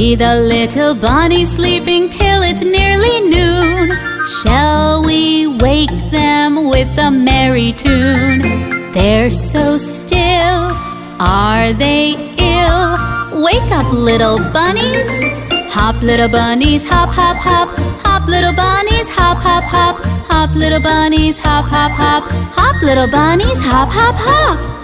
See the little bunnies sleeping till it's nearly noon. Shall we wake them with a merry tune? They're so still, are they ill? Wake up, little bunnies! Hop, little bunnies, hop, hop, hop. Hop, little bunnies, hop, hop, hop. Hop, little bunnies, hop, hop, hop. Hop, little bunnies, hop, hop, hop.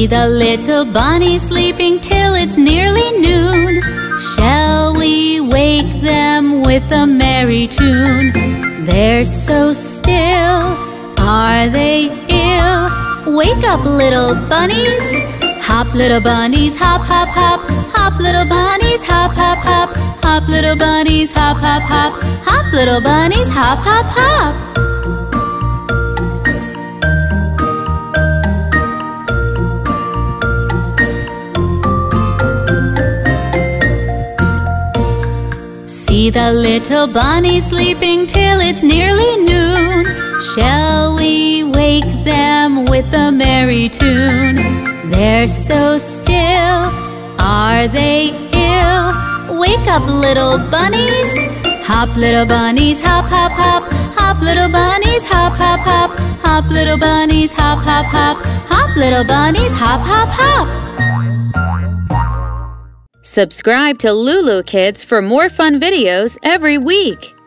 See the little bunny sleeping till it's nearly noon. Shall we wake them with a merry tune? They're so still, are they ill? Wake up, little bunnies! Hop, little bunnies, hop, hop, hop. Hop, little bunnies, hop, hop, hop. Hop, little bunnies, hop, hop, hop. Hop, little bunnies, hop, hop, hop. The little bunny sleeping till it's nearly noon. Shall we wake them with a merry tune? They're so still, are they ill? Wake up, little bunnies! Hop, little bunnies, hop, hop, hop. Hop, little bunnies, hop, hop, hop. Hop, little bunnies, hop, hop, hop. Hop, little bunnies, hop, hop, hop. Subscribe to LooLoo Kids for more fun videos every week.